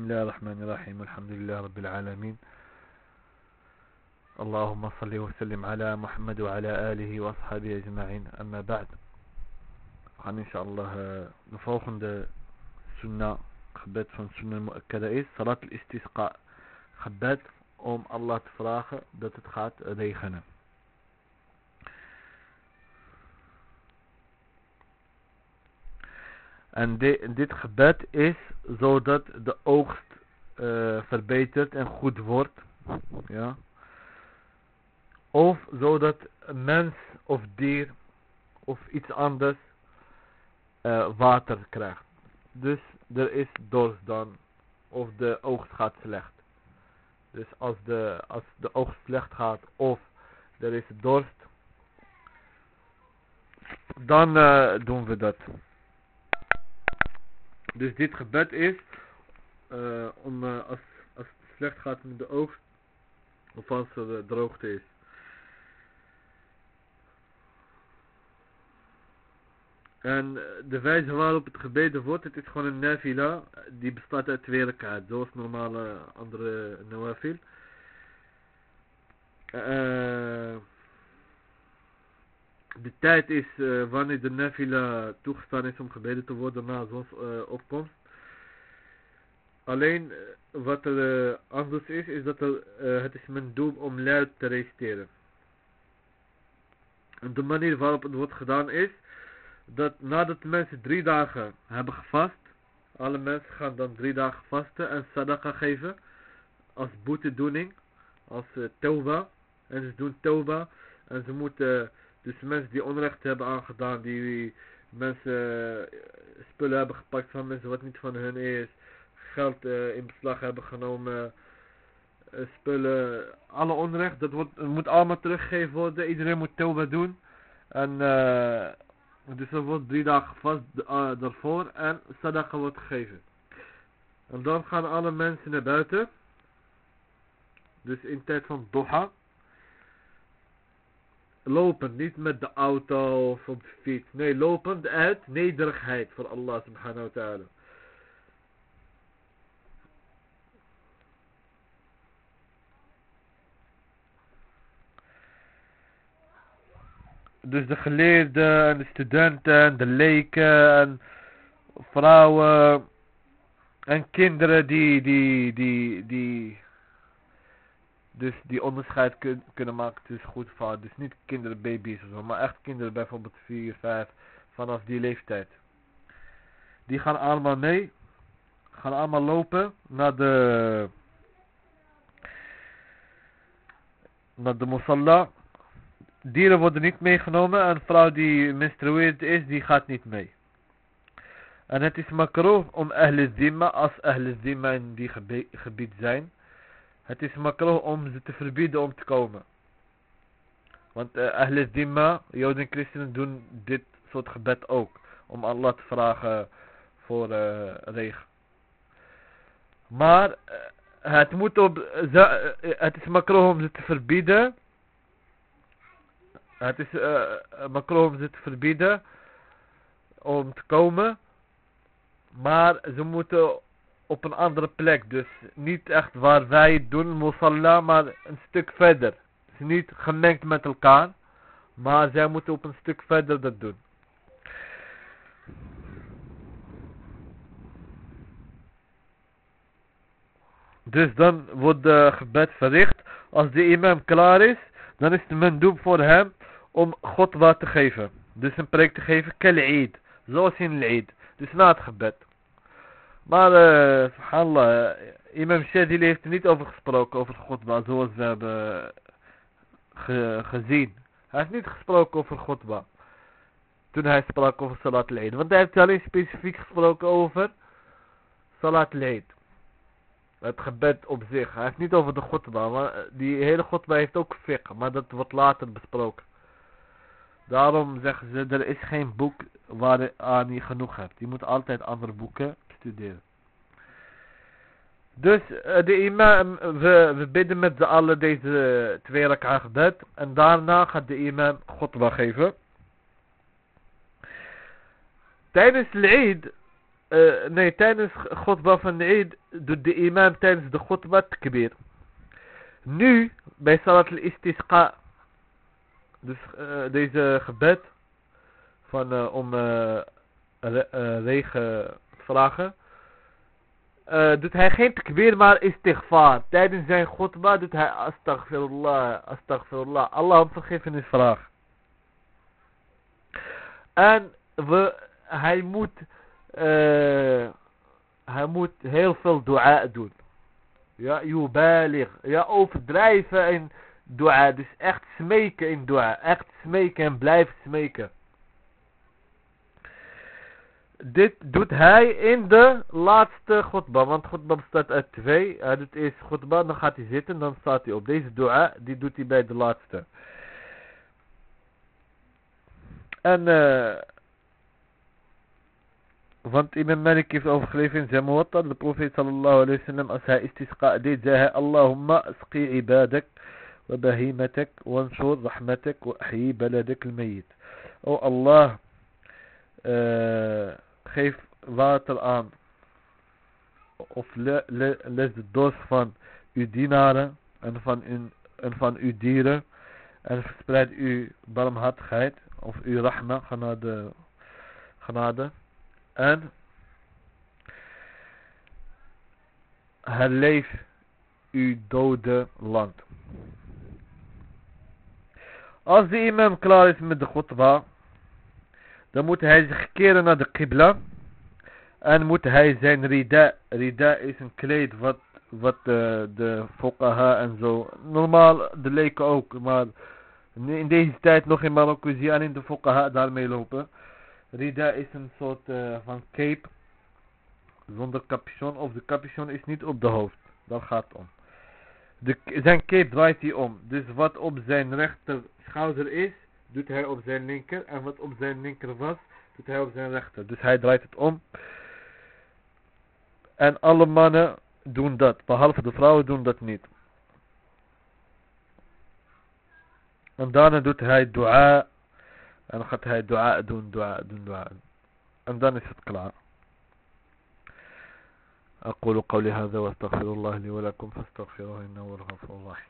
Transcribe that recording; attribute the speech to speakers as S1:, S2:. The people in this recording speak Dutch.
S1: بسم الله الرحمن الرحيم الحمد لله رب العالمين. اللهم صل وسلم على محمد وعلى آله وأصحابه أجمعين. أما بعد عن إن شاء الله نفوخ عند سنة خبات فن سنة مؤكدة إيه؟ صلاة الاستسقاء. خبات أم الله تفراخ دتتخات ريخنا En dit gebed is zodat de oogst uh, verbetert en goed wordt. Ja. Of zodat een mens of dier of iets anders uh, water krijgt. Dus er is dorst dan. Of de oogst gaat slecht. Dus als de, als de oogst slecht gaat of er is dorst. Dan uh, doen we dat. Dus dit gebed is uh, om uh, als, als het slecht gaat met de oogst of als er uh, droogte is. En de wijze waarop het gebeden wordt, het is gewoon een nafila, die bestaat uit twee rakaat, zoals normale andere nawafil. Uh, de tijd is uh, wanneer de nafila toegestaan is om gebeden te worden na zonsopkomst. Uh, Alleen uh, wat er anders is, is dat het is mijn doel om luid te reciteren. En de manier waarop het wordt gedaan is, dat nadat mensen drie dagen hebben gevast, alle mensen gaan dan drie dagen vasten en sadaqa geven, als boetedoening, als tauba, en ze doen tauba, en ze moeten dus mensen die onrecht hebben aangedaan, die mensen spullen hebben gepakt van mensen wat niet van hun is, geld uh, in beslag hebben genomen, uh, spullen, alle onrecht, dat wordt, moet allemaal teruggegeven worden, iedereen moet tauba doen. En uh, dus er wordt drie dagen vast daarvoor en sadaqa wordt gegeven. En dan gaan alle mensen naar buiten, dus in tijd van doha lopend, niet met de auto of op de fiets. Nee, lopend uit nederigheid voor Allah subhanahu wa ta'ala. Dus de geleerden en de studenten, de leken en vrouwen en kinderen die, die, die, die dus die onderscheid kun, kunnen maken tussen goed en fout. Dus niet kinderen, baby's of zo, maar echt kinderen bijvoorbeeld 4, 5, vanaf die leeftijd. Die gaan allemaal mee, gaan allemaal lopen naar de, naar de musalla. Dieren worden niet meegenomen en een vrouw die menstrueert is, die gaat niet mee. En het is makro om ahl zimma, als ahl zimma in die gebied zijn het is makkelijk om ze te verbieden om te komen. Want uh, Ahle Dimma, Joden en Christenen doen dit soort gebed ook. Om Allah te vragen voor uh, regen. Maar uh, het moet op, het is makkelijk om ze te verbieden. Het is uh, makkelijk om ze te verbieden om te komen. Maar ze moeten op een andere plek. Dus niet echt waar wij het doen, musalla, maar een stuk verder. Het is niet gemengd met elkaar. Maar zij moeten op een stuk verder dat doen. Dus dan wordt de gebed verricht. Als de imam klaar is, dan is het mijn doel voor hem om God wat te geven. Dus een preek te geven, kel Zoals in Eid. Dus na het gebed. Maar, uh, subhanallah, imam Shadili heeft er niet over gesproken, over Godba, zoals we hebben ge gezien. Hij heeft niet gesproken over Godba. Toen hij sprak over Salat al Want hij heeft alleen specifiek gesproken over Salat al Het gebed op zich. Hij heeft niet over de Godba. Want die hele Godba heeft ook fiqh. Maar dat wordt later besproken. Daarom zeggen ze, er is geen boek waar je genoeg hebt. Je moet altijd andere boeken Dus uh, de imam, we, bidden met z'n allen deze twee rak'a gebed. En daarna gaat de imam khutbah geven. Tijdens de Eid eh, nee, tijdens Godba van de Eid doet de imam tijdens de Godba takbir. Nu, bij Salat al-Istisqa, dus uh, deze gebed van, om re regen vragen, doet hij geen takbir, maar istighfar. Tijdens zijn Godba doet hij astaghfirullah, astaghfirullah. Allah om vergiffenis vragen. En we, hij moet uh, hij moet heel veel dua doen. Ja, yubalig. Ja, overdrijven in dua. Dus echt smeken in dua. Echt smeken en blijven smeken. Dit doet hij in de laatste khutbah. Want khutbah bestaat uit twee. Hij doet eerst khutbah, dan gaat hij zitten, dan staat hij op. Deze dua, die doet hij bij de laatste. En... Uh, Want Imam Malik heeft overgeleverd in zijn. De profeet sallallahu alayhi wa sallam als hij istisqa deed zei hij Allahumma asqi ibadak wa bahimatak wansur rahmatak wa ahyi baladak al-mayyit. O Allah uh, geef water aan of le, le, les de dorst van uw dienaren en van, en van uw dieren en verspreid uw barmhartigheid of uw rahma genade, genade en herleef uw dode land. Als de imam klaar is met de khutbah, dan moet hij zich keren naar de qibla. En moet hij zijn rida, rida is een kleed wat, wat de, de en zo, normaal de leken ook, maar in deze tijd nog in Marokko zie je alleen de fuqaha daarmee lopen. Rida is een soort uh, van cape zonder capuchon of de capuchon is niet op de hoofd. Daar gaat het om. De, zijn cape draait hij om. Dus wat op zijn rechter schouder is, doet hij op zijn linker. En wat op zijn linker was, doet hij op zijn rechter. Dus hij draait het om. En alle mannen doen dat. Behalve de vrouwen doen dat niet. En daarna doet hij dua En dan gaat hij dua doen, dua doen, dua. En dan is het klaar. أقول قولي هذا واستغفر الله لي ولكم فاستغفروه إنه هو الغفور الرحيم